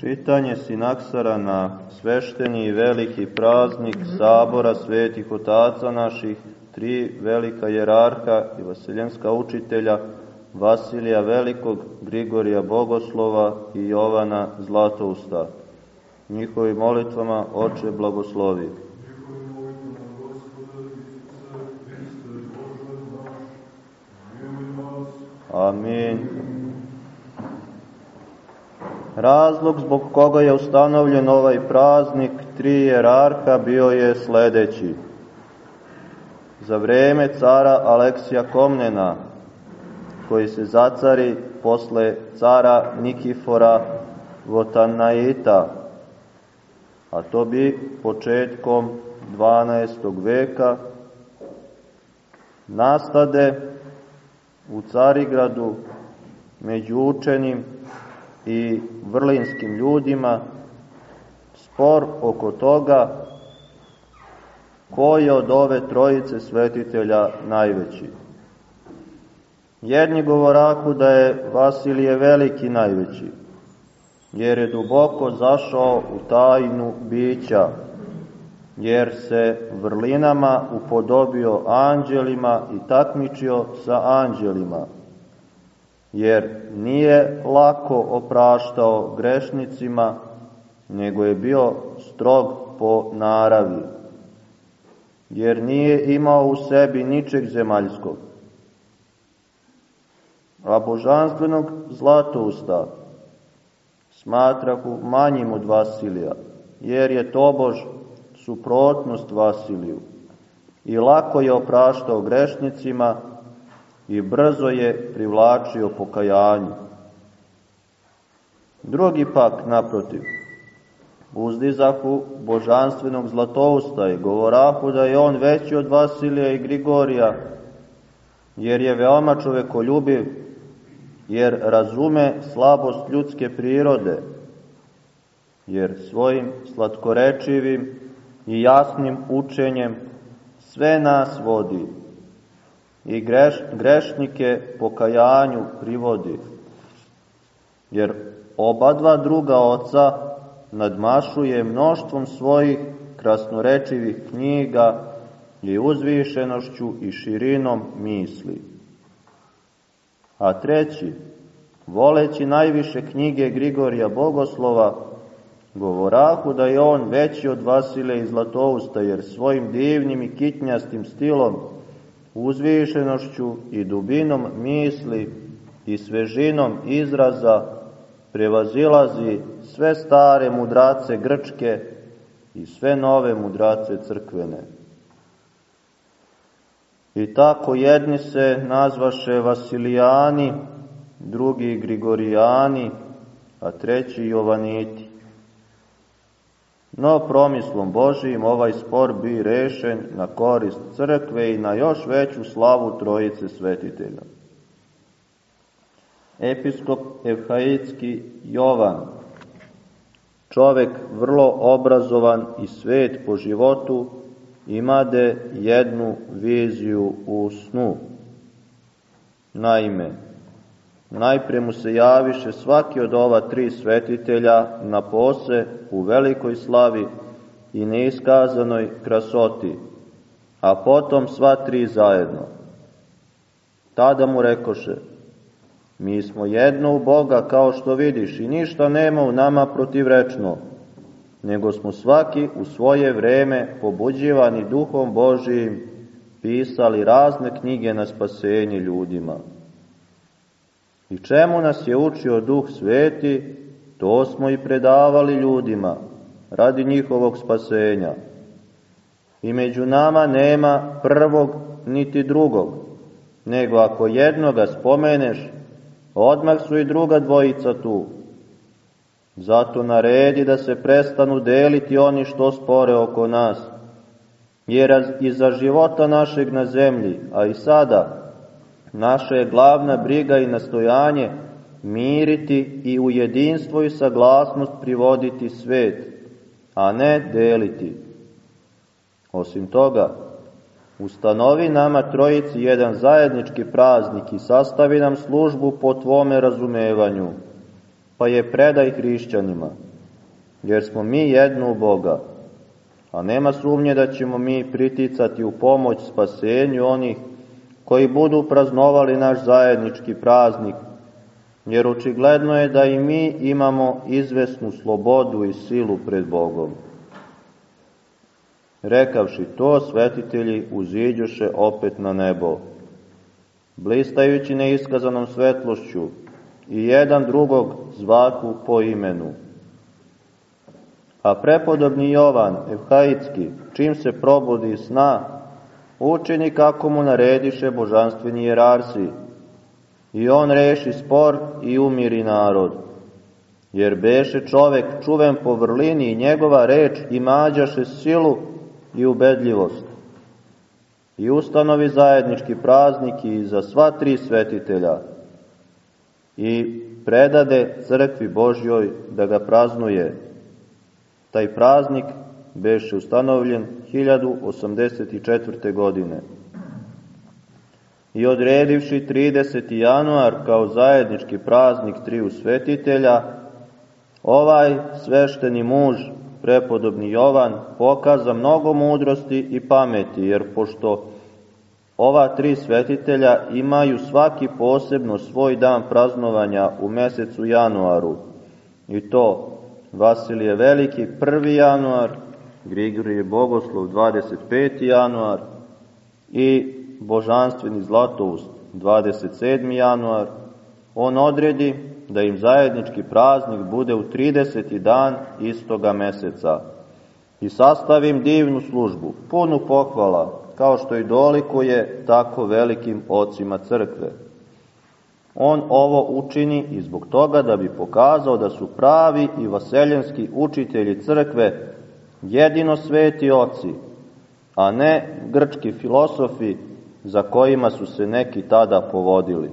Čitanje sinaksara na svešteni i veliki praznik sabora svetih otaca naših, tri velika jerarha i vasiljenska učitelja, Vasilija Velikog, Grigorija Bogoslova i Jovana Zlatousta. Njihovim molitvama oče blagoslovi. Amin. Razlog zbog koga je ustanovljen ovaj praznik tri jerarha bio je sledeći. Za vreme cara Aleksija Komnena, koji se zacari posle cara Nikifora Votanaita, a to bi početkom 12. veka, nastade u Carigradu među učenim i vrlinskim ljudima spor oko toga ko je od ove trojice svetitelja najveći. Jedni govoraku da je Vasilije Veliki najveći, jer je duboko zašao u tajnu bića, jer se vrlinama upodobio anđelima i takmičio sa anđelima, jer nije lako opraštao grešnicima, nego je bio strog po naravi, jer nije imao u sebi ničeg zemaljskog. A božanstvenog zlatousta smatrahu manjim od Vasilija, jer je tobož suprotnost Vasiliju i lako je opraštao grešnicima i brzo je privlačio pokajanju. Drugi pak, naprotiv, uzdizahu božanstvenog zlatousta i govorahu da je on veći od Vasilija i Grigorija, jer je veoma čovekoljubiv, jer razume slabost ljudske prirode, jer svojim slatkorečivim i jasnim učenjem sve nas vodi i greš, grešnike pokajanju privodi. Jer oba dva druga oca nadmašuje mnoštvom svojih krasnorečivih knjiga i uzvišenošću i širinom misli. A treći, voleći najviše knjige Grigorija Bogoslova, govorahu da je on veći od Vasile i Zlatousta, jer svojim divnim i kitnjastim stilom uzvišenošću i dubinom misli i svežinom izraza prevazilazi sve stare mudrace grčke i sve nove mudrace crkvene. I tako jedni se nazvaše Vasilijani, drugi Grigorijani, a treći Jovaniti. No promislom Božijim ovaj spor bi rešen na korist crkve i na još veću slavu trojice svetitelja. Episkop Evhaitski Jovan, čovek vrlo obrazovan i svet po životu, imade jednu viziju u snu. Naime, Najpre mu se javiše svaki od ova tri svetitelja na pose u velikoj slavi i neiskazanoj krasoti, a potom sva tri zajedno. Tada mu rekoše, mi smo jedno u Boga kao što vidiš i ništa nema u nama protivrečno, nego smo svaki u svoje vreme pobuđivani duhom Božijim pisali razne knjige na spasenje ljudima. I čemu nas je učio Duh Sveti, to smo i predavali ljudima, radi njihovog spasenja. I među nama nema prvog niti drugog, nego ako jednoga spomeneš, odmah su i druga dvojica tu. Zato naredi da se prestanu deliti oni što spore oko nas, jer i za života našeg na zemlji, a i sada, Naša je glavna briga i nastojanje miriti i u jedinstvo i saglasnost privoditi svet, a ne deliti. Osim toga, ustanovi nama trojici jedan zajednički praznik i sastavi nam službu po tvome razumevanju, pa je predaj hrišćanima. jer smo mi jedno u Boga, a nema sumnje da ćemo mi priticati u pomoć spasenju onih koji budu praznovali naš zajednički praznik, jer očigledno je da i mi imamo izvesnu slobodu i silu pred Bogom. Rekavši to, svetitelji uziđuše opet na nebo, blistajući neiskazanom svetlošću i jedan drugog zvaku po imenu. A prepodobni Jovan, Evhaitski, čim se probudi sna, učini kako mu narediše božanstveni jerarsi, i on reši spor i umiri narod. Jer beše čovek čuven po vrlini i njegova reč imađaše silu i ubedljivost. I ustanovi zajednički praznik i za sva tri svetitelja i predade crkvi Božjoj da ga praznuje. Taj praznik beše ustanovljen 1084. godine. I odredivši 30. januar kao zajednički praznik triju svetitelja, ovaj svešteni muž prepodobni Jovan pokaza mnogo mudrosti i pameti, jer pošto ova tri svetitelja imaju svaki posebno svoj dan praznovanja u mesecu januaru, i to Vasilije Veliki 1. januar, Grigorije Bogoslov 25. januar i božanstveni Zlatoust 27. januar, on odredi da im zajednički praznik bude u 30. dan istoga meseca i sastavim divnu službu, punu pohvala, kao što i dolikuje tako velikim ocima crkve. On ovo učini i zbog toga da bi pokazao da su pravi i vaseljenski učitelji crkve jedino sveti oci, a ne grčki filosofi za kojima su se neki tada povodili.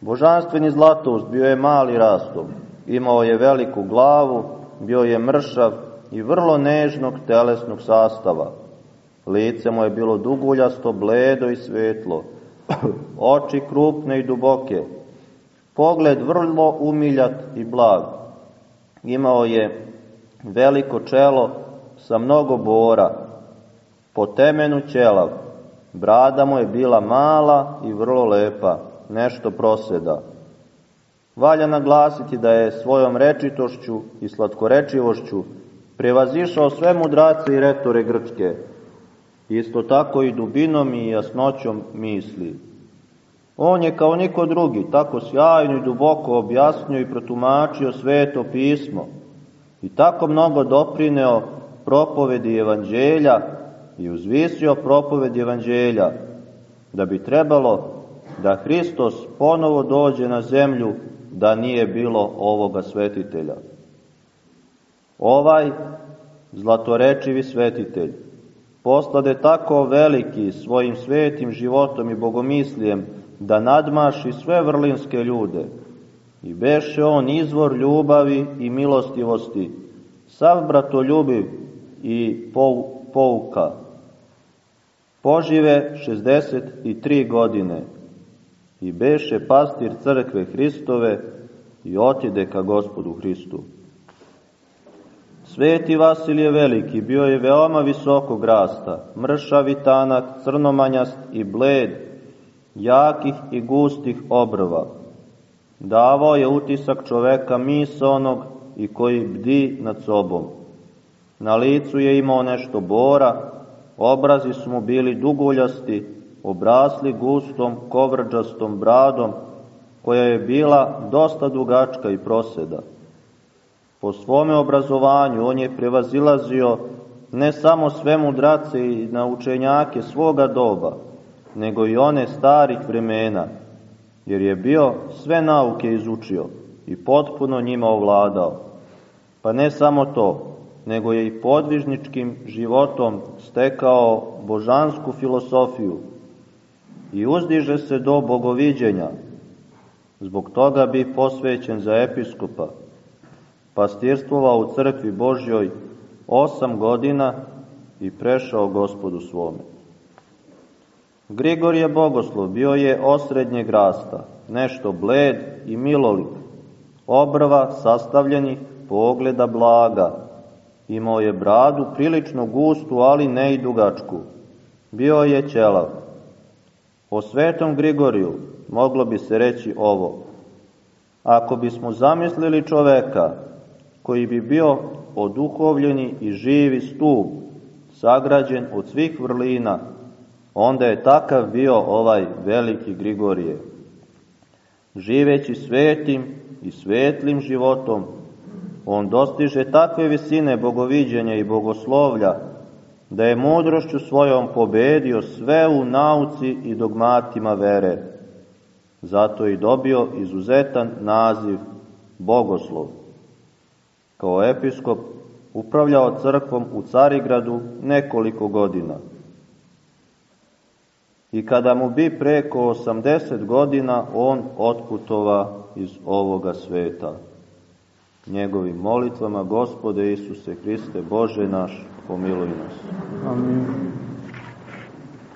Božanstveni Zlatoust bio je mali rastom, imao je veliku glavu, bio je mršav i vrlo nežnog telesnog sastava. Lice mu je bilo duguljasto, bledo i svetlo, oči krupne i duboke, pogled vrlo umiljat i blag. Imao je veliko čelo sa mnogo bora, po temenu ćelav, brada mu je bila mala i vrlo lepa, nešto proseda. Valja naglasiti da je svojom rečitošću i slatkorečivošću prevazišao sve mudrace i retore Grčke, isto tako i dubinom i jasnoćom misli. On je kao niko drugi tako sjajno i duboko objasnio i protumačio sveto pismo i tako mnogo doprineo propovedi evanđelja i uzvisio propovedi evanđelja da bi trebalo da Hristos ponovo dođe na zemlju da nije bilo ovoga svetitelja. Ovaj zlatorečivi svetitelj poslade tako veliki svojim svetim životom i bogomislijem da nadmaši sve vrlinske ljude i beše on izvor ljubavi i milostivosti, sav bratoljubiv i pouka. Požive 63 godine i beše pastir crkve Hristove i otide ka gospodu Hristu. Sveti Vasilije Veliki bio je veoma visokog rasta, mršav i tanak, crnomanjast i bled, jakih i gustih obrva. Davao je utisak čoveka misonog i koji bdi nad sobom. Na licu je imao nešto bora, obrazi su mu bili duguljasti, obrasli gustom, kovrđastom bradom, koja je bila dosta dugačka i proseda. Po svome obrazovanju on je prevazilazio ne samo sve mudrace i naučenjake svoga doba, nego i one starih vremena, jer je bio sve nauke izučio i potpuno njima ovladao. Pa ne samo to, nego je i podvižničkim životom stekao božansku filosofiju i uzdiže se do bogoviđenja. Zbog toga bi posvećen za episkopa, pastirstvovao u crkvi Božjoj osam godina i prešao gospodu svome. Grigorije Bogoslov bio je osrednjeg rasta, nešto bled i milolik, obrva sastavljenih pogleda blaga. Imao je bradu prilično gustu, ali ne i dugačku. Bio je ćelav. O svetom Grigoriju moglo bi se reći ovo. Ako bismo zamislili čoveka koji bi bio oduhovljeni i živi stup, sagrađen od svih vrlina, onda je takav bio ovaj veliki Grigorije. Živeći svetim i svetlim životom, on dostiže takve visine bogoviđenja i bogoslovlja, da je mudrošću svojom pobedio sve u nauci i dogmatima vere. Zato je dobio izuzetan naziv Bogoslov. Kao episkop upravljao crkvom u Carigradu nekoliko godina. I kada mu bi preko 80 godina, on otputova iz ovoga sveta. Njegovim molitvama, Gospode Isuse Hriste, Bože naš, pomiluj nas. Amin.